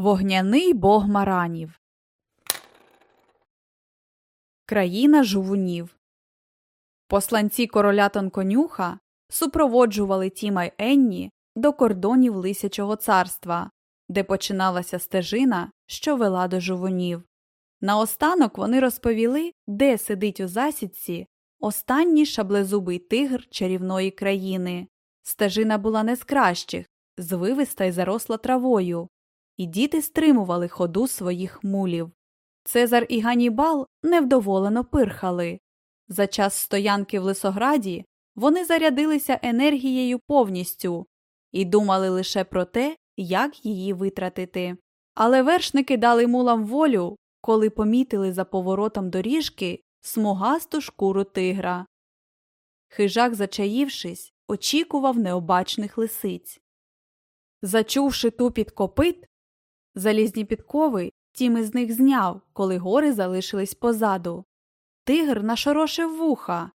Вогняний бог маранів. Країна жувунів. Посланці короля Тонконюха супроводжували Тіма й Енні до кордонів Лисячого царства, де починалася стежина, що вела до жувунів. Наостанок вони розповіли, де сидить у засідці останній шаблезубий тигр чарівної країни. Стежина була не з кращих, звивиста й заросла травою, і діти стримували ходу своїх мулів. Цезар і Ганібал невдоволено пирхали. За час стоянки в Лисограді вони зарядилися енергією повністю і думали лише про те, як її витратити. Але вершники дали мулам волю, коли помітили за поворотом доріжки смугасту шкуру тигра. Хижак, зачаївшись, очікував необачних лисиць. Зачувши тупіт копит, залізні підкови тім із них зняв, коли гори залишились позаду. Тигр нашорошив вуха,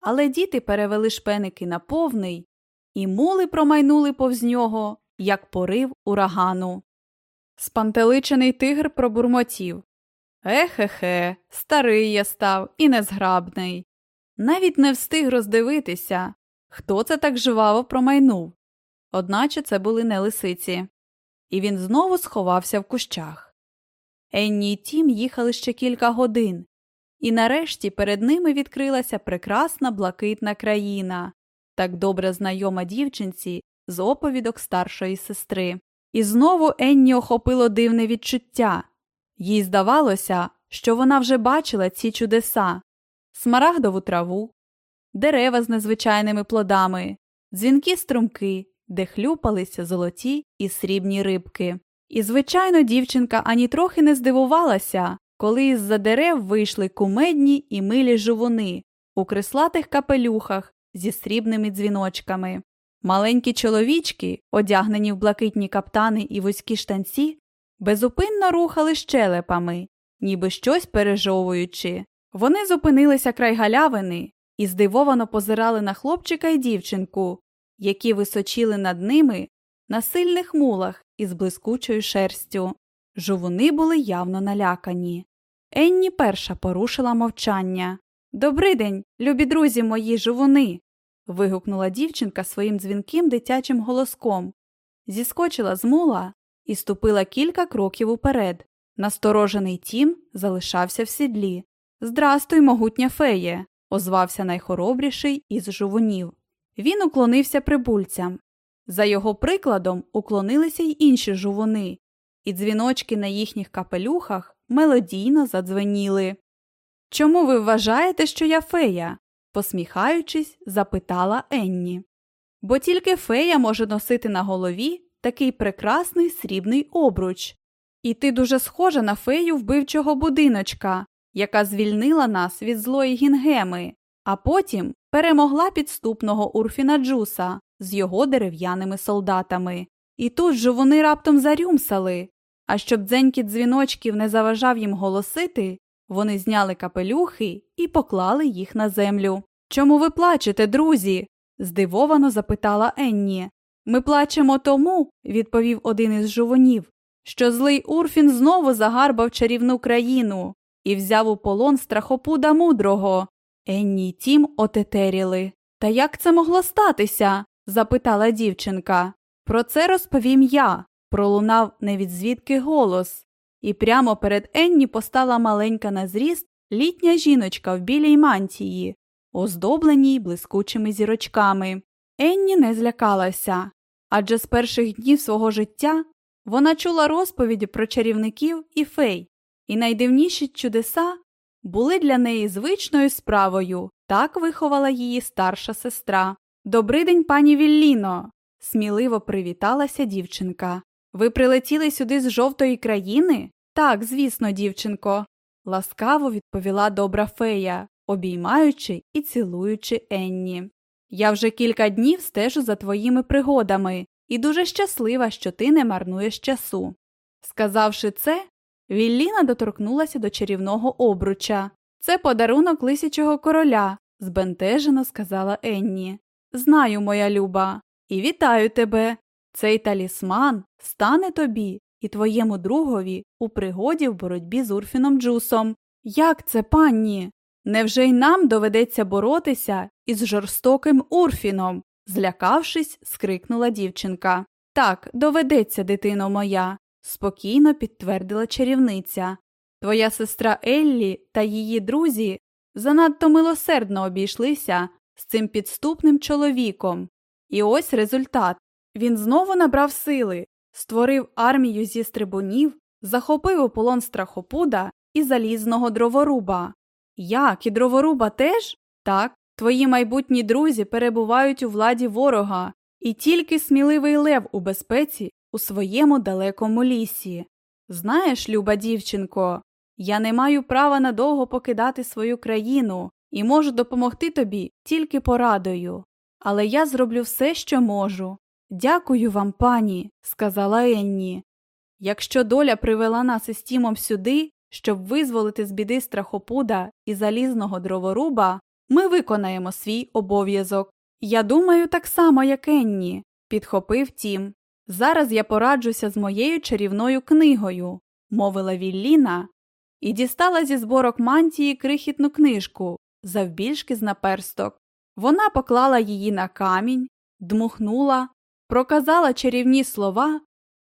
але діти перевели шпеники на повний, і мули промайнули повз нього, як порив урагану. Спантеличений тигр пробурмотів Ехе-хе, старий я став і незграбний. Навіть не встиг роздивитися, хто це так жваво промайнув. Одначе це були не лисиці. І він знову сховався в кущах. Енні й Тім їхали ще кілька годин, і нарешті перед ними відкрилася прекрасна блакитна країна, так добре знайома дівчинці з оповідок старшої сестри. І знову Енні охопило дивне відчуття. Їй здавалося, що вона вже бачила ці чудеса смарагдову траву, дерева з незвичайними плодами, дзвінкі струмки, де хлюпалися золоті і срібні рибки. І, звичайно, дівчинка ані трохи не здивувалася, коли із за дерев вийшли кумедні і милі жувуни у крислатих капелюхах зі срібними дзвіночками. Маленькі чоловічки, одягнені в блакитні каптани і вузькі штанці, безупинно рухали щелепами, ніби щось пережовуючи. Вони зупинилися край галявини і здивовано позирали на хлопчика і дівчинку, які височили над ними на сильних мулах із блискучою шерстю. Жувуни були явно налякані. Енні перша порушила мовчання. «Добрий день, любі друзі мої жувуни. вигукнула дівчинка своїм дзвінким дитячим голоском, зіскочила з мула і ступила кілька кроків уперед. Насторожений тім залишався в сідлі. Здрастуй, могутня феє, озвався найхоробріший із жувунів. Він уклонився прибульцям. За його прикладом уклонилися й інші жувуни, і дзвіночки на їхніх капелюхах мелодійно задзвеніли. Чому ви вважаєте, що я фея? посміхаючись, запитала Енні. Бо тільки фея може носити на голові такий прекрасний срібний обруч. І ти дуже схожа на фею вбивчого будиночка, яка звільнила нас від злої гінгеми, а потім перемогла підступного Урфіна Джуса з його дерев'яними солдатами. І тут же вони раптом зарюмсали. А щоб дзенькіт дзвіночків не заважав їм голосити, вони зняли капелюхи і поклали їх на землю. Чому ви плачете, друзі? здивовано запитала Енні. Ми плачемо тому, відповів один із жувонів, що злий Урфін знову загарбав чарівну країну і взяв у полон страхопуда мудрого. Енні й тім отетеріли. Та як це могло статися? запитала дівчинка. Про це розповім я, пролунав невідзвідки голос, і прямо перед Енні постала маленька на зріст літня жіночка в білій мантії, оздобленій блискучими зірочками. Енні не злякалася, адже з перших днів свого життя вона чула розповіді про чарівників і фей, і найдивніші чудеса були для неї звичною справою, так виховала її старша сестра. «Добрий день, пані Вілліно, сміливо привіталася дівчинка. Ви прилетіли сюди з жовтої країни? Так, звісно, дівчинко, ласкаво відповіла добра фея, обіймаючи і цілуючи Енні. Я вже кілька днів стежу за твоїми пригодами і дуже щаслива, що ти не марнуєш часу. Сказавши це, Вілліна доторкнулася до чарівного обруча. Це подарунок лисячого короля, збентежено сказала Енні. Знаю, моя люба, і вітаю тебе. Цей талісман стане тобі і твоєму другові у пригоді в боротьбі з Урфіном Джусом. Як це, панні? Невже й нам доведеться боротися із жорстоким Урфіном? злякавшись, скрикнула дівчинка. Так, доведеться, дитино моя, спокійно підтвердила чарівниця. Твоя сестра Еллі та її друзі занадто милосердно обійшлися з цим підступним чоловіком. І ось результат він знову набрав сили, створив армію зі стрибунів, захопив у полон страхопуда і залізного дроворуба. Як і дроворуба теж? Так, твої майбутні друзі перебувають у владі ворога, і тільки сміливий лев у безпеці у своєму далекому лісі. Знаєш, люба дівчинко, я не маю права надовго покидати свою країну і можу допомогти тобі тільки порадою. Але я зроблю все, що можу. Дякую вам, пані, сказала Енні. Якщо доля привела нас із Тімом сюди, щоб визволити з біди страхопуда і залізного дроворуба, ми виконаємо свій обов'язок. Я думаю, так само, як Енні, підхопив Тім. Зараз я пораджуся з моєю чарівною книгою, мовила Вілліна, і дістала зі зборок мантії крихітну книжку, завбільшки з наперсток. Вона поклала її на камінь, дмухнула, проказала чарівні слова,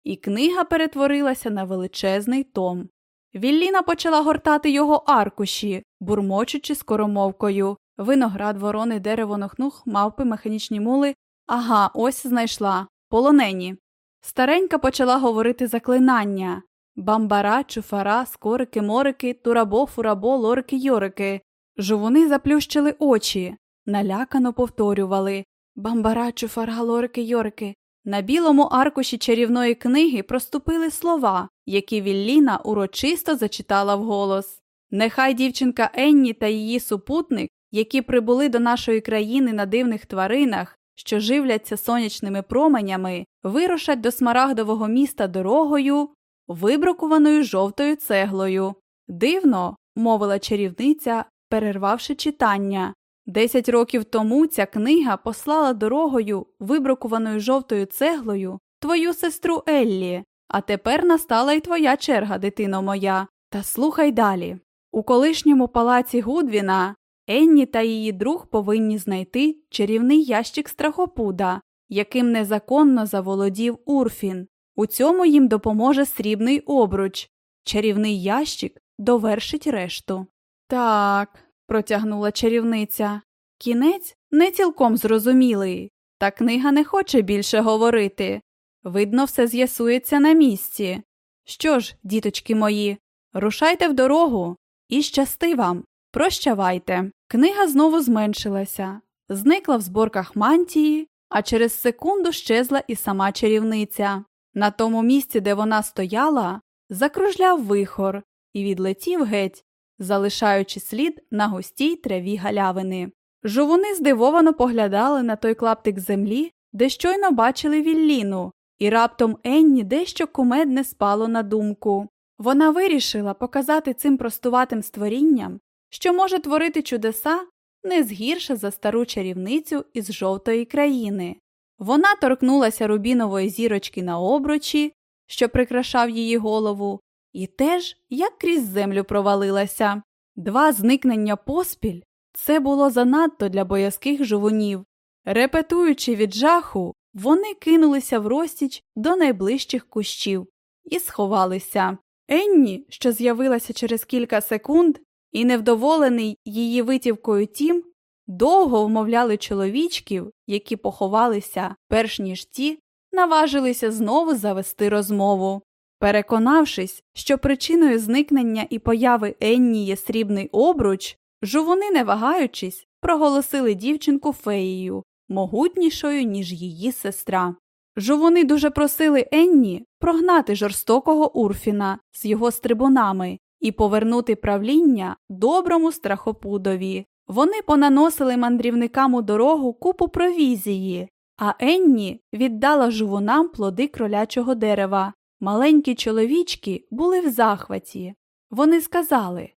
і книга перетворилася на величезний том. Вілліна почала гортати його аркуші, бурмочучи скоромовкою. Виноград, ворони, дерево, нохнух, мавпи, механічні мули. Ага, ось знайшла. Полонені. Старенька почала говорити заклинання бамбара, чуфара, скорики, морики, турабо, фурабо, лорики, йорики. Жовуни заплющили очі, налякано повторювали Бамбара, чуфара, лорики, йорики. На білому аркуші чарівної книги проступили слова, які Вілліна урочисто зачитала вголос. Нехай дівчинка Енні та її супутник, які прибули до нашої країни на дивних тваринах, що живляться сонячними променями, вирушать до смарагдового міста дорогою, вибрукуваною жовтою цеглою. Дивно, мовила чарівниця, перервавши читання. Десять років тому ця книга послала дорогою, вибрукуваною жовтою цеглою, твою сестру Еллі, а тепер настала й твоя черга, дитино моя. Та слухай далі. У колишньому палаці Гудвіна Енні та її друг повинні знайти чарівний ящик страхопуда, яким незаконно заволодів Урфін. У цьому їм допоможе срібний обруч. Чарівний ящик довершить решту. Так, протягнула чарівниця. Кінець не цілком зрозумілий, та книга не хоче більше говорити. Видно, все з'ясується на місці. Що ж, діточки мої, рушайте в дорогу і щасти вам. Прощавайте. Книга знову зменшилася, зникла в зборках мантії, а через секунду щезла і сама чарівниця. На тому місці, де вона стояла, закружляв вихор і відлетів геть, залишаючи слід на густій траві галявини. Жовуни здивовано поглядали на той клаптик землі, де щойно бачили Вілліну, і раптом Енні дещо кумедне спало на думку. Вона вирішила показати цим простуватим створінням, що може творити чудеса не згірше за стару чарівницю із жовтої країни. Вона торкнулася рубінової зірочки на обручі, що прикрашав її голову, і теж як крізь землю провалилася. Два зникнення поспіль це було занадто для боязких жовунів. Репетуючи від жаху, вони кинулися в розтіч до найближчих кущів і сховалися. Енні, що з'явилася через кілька секунд, і невдоволений її витівкою тім, довго вмовляли чоловічків, які поховалися, перш ніж ті, наважилися знову завести розмову. Переконавшись, що причиною зникнення і появи Енні є срібний обруч, жовуни, не вагаючись, проголосили дівчинку феєю, могутнішою, ніж її сестра. Жовуни дуже просили Енні прогнати жорстокого Урфіна з його стрибунами і повернути правління доброму страхопудові. Вони понаносили мандрівникам у дорогу купу провізії, а Енні віддала жувунам плоди кролячого дерева. Маленькі чоловічки були в захваті. Вони сказали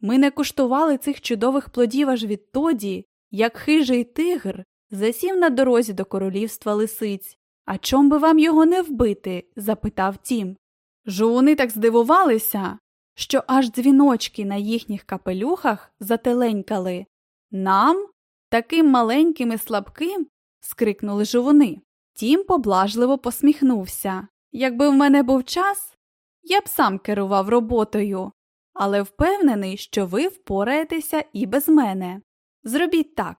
ми не куштували цих чудових плодів аж відтоді, як хижий тигр засів на дорозі до королівства лисиць. А чом би вам його не вбити? запитав тім. Жовуни так здивувалися, що аж дзвіночки на їхніх капелюхах зателенькали. Нам, таким маленьким і слабким, скрикнули жовуни. Тім поблажливо посміхнувся. Якби в мене був час, я б сам керував роботою, але впевнений, що ви впораєтеся і без мене. Зробіть так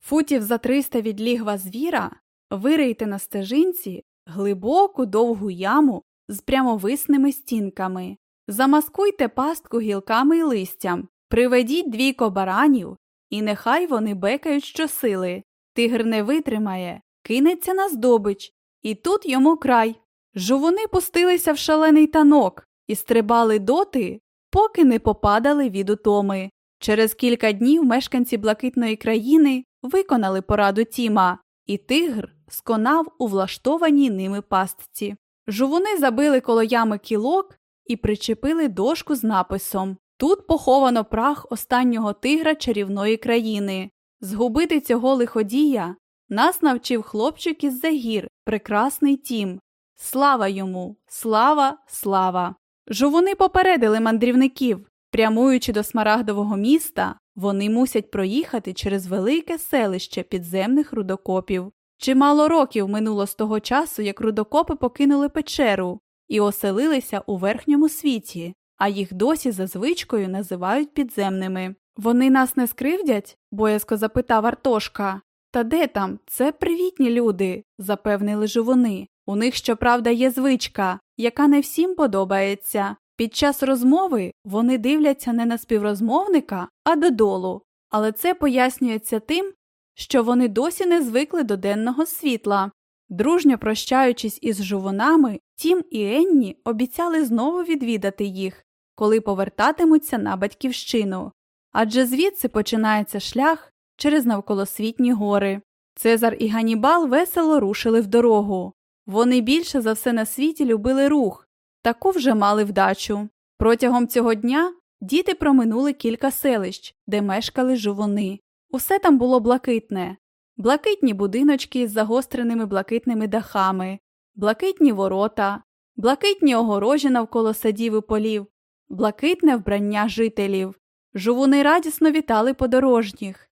футів за 300 від лігва звіра вирийте на стежинці глибоку довгу яму з прямовисними стінками, замаскуйте пастку гілками й листям, приведіть двійко баранів, і нехай вони бекають щосили. Тигр не витримає, кинеться на здобич, і тут йому край. Жовуни пустилися в шалений танок і стрибали доти, поки не попадали від утоми. Через кілька днів мешканці блакитної країни виконали пораду Тіма, і тигр сконав у влаштованій ними пастці. Жувуни забили коло ями кілок і причепили дошку з написом Тут поховано прах останнього тигра чарівної країни. Згубити цього лиходія нас навчив хлопчик із загір, прекрасний тім. Слава йому, слава, слава! Жовуни попередили мандрівників. Прямуючи до смарагдового міста, вони мусять проїхати через велике селище підземних рудокопів. Чимало років минуло з того часу, як рудокопи покинули печеру і оселилися у верхньому світі, а їх досі за звичкою називають підземними. Вони нас не скривдять? боязко запитав Артошка. Та де там? Це привітні люди, запевнили живуни. У них, щоправда, є звичка, яка не всім подобається. Під час розмови вони дивляться не на співрозмовника, а додолу, але це пояснюється тим, що вони досі не звикли до денного світла. Дружньо прощаючись із жувонами, Тім і Енні обіцяли знову відвідати їх, коли повертатимуться на батьківщину. Адже звідси починається шлях через навколосвітні гори. Цезар і Ганібал весело рушили в дорогу. Вони більше за все на світі любили рух, таку вже мали вдачу. Протягом цього дня діти проминули кілька селищ, де мешкали жувони. Усе там було блакитне, блакитні будиночки з загостреними блакитними дахами, блакитні ворота, блакитні огорожі навколо садів і полів, блакитне вбрання жителів. Жувуни радісно вітали подорожніх.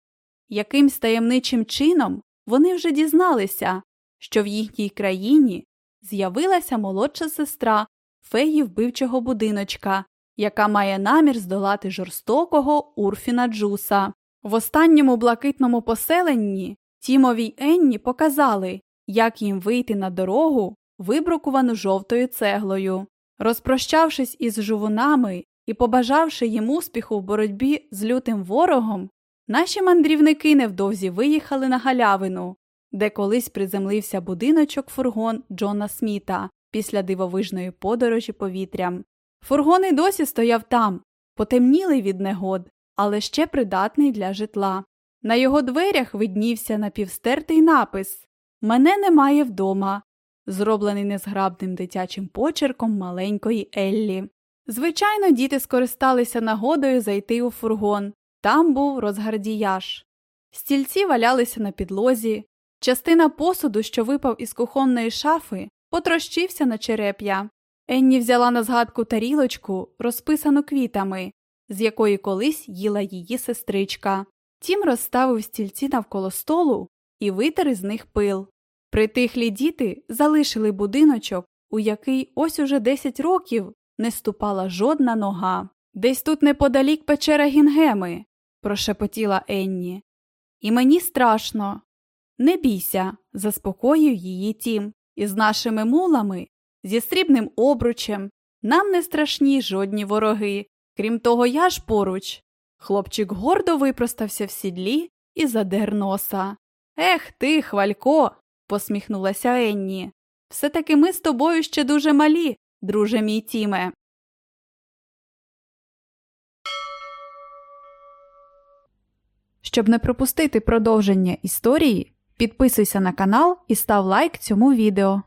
Якимсь таємничим чином вони вже дізналися, що в їхній країні з'явилася молодша сестра феї вбивчого будиночка, яка має намір здолати жорстокого Урфіна Джуса. В останньому блакитному поселенні Тімові й Енні показали, як їм вийти на дорогу, вибрукувану жовтою цеглою. Розпрощавшись із жувунами і побажавши їм успіху в боротьбі з лютим ворогом, наші мандрівники невдовзі виїхали на галявину, де колись приземлився будиночок фургон Джона Сміта після дивовижної подорожі повітрям. Фургон і досі стояв там, потемнілий від негод, але ще придатний для житла. На його дверях виднівся напівстертий напис Мене немає вдома, зроблений незграбним дитячим почерком маленької Еллі. Звичайно, діти скористалися нагодою зайти у фургон. Там був розгардіяж. Стільці валялися на підлозі, частина посуду, що випав із кухонної шафи, потрощився на череп'я. Енні взяла на згадку тарілочку, розписану квітами, з якої колись їла її сестричка. Тім розставив стільці навколо столу і витер із них пил. Притихлі діти залишили будиночок, у який ось уже 10 років не ступала жодна нога. Десь тут неподалік печера Гінгеми, прошепотіла Енні. І мені страшно. Не бійся, заспокоїв її тім. Із нашими мулами, зі срібним обручем, нам не страшні жодні вороги. Крім того, я ж поруч. Хлопчик гордо випростався в сідлі і задер носа. Ех ти, хвалько, посміхнулася Енні. Все таки ми з тобою ще дуже малі, друже мій Тіме. Щоб не пропустити продовження історії, підписуйся на канал і став лайк цьому відео.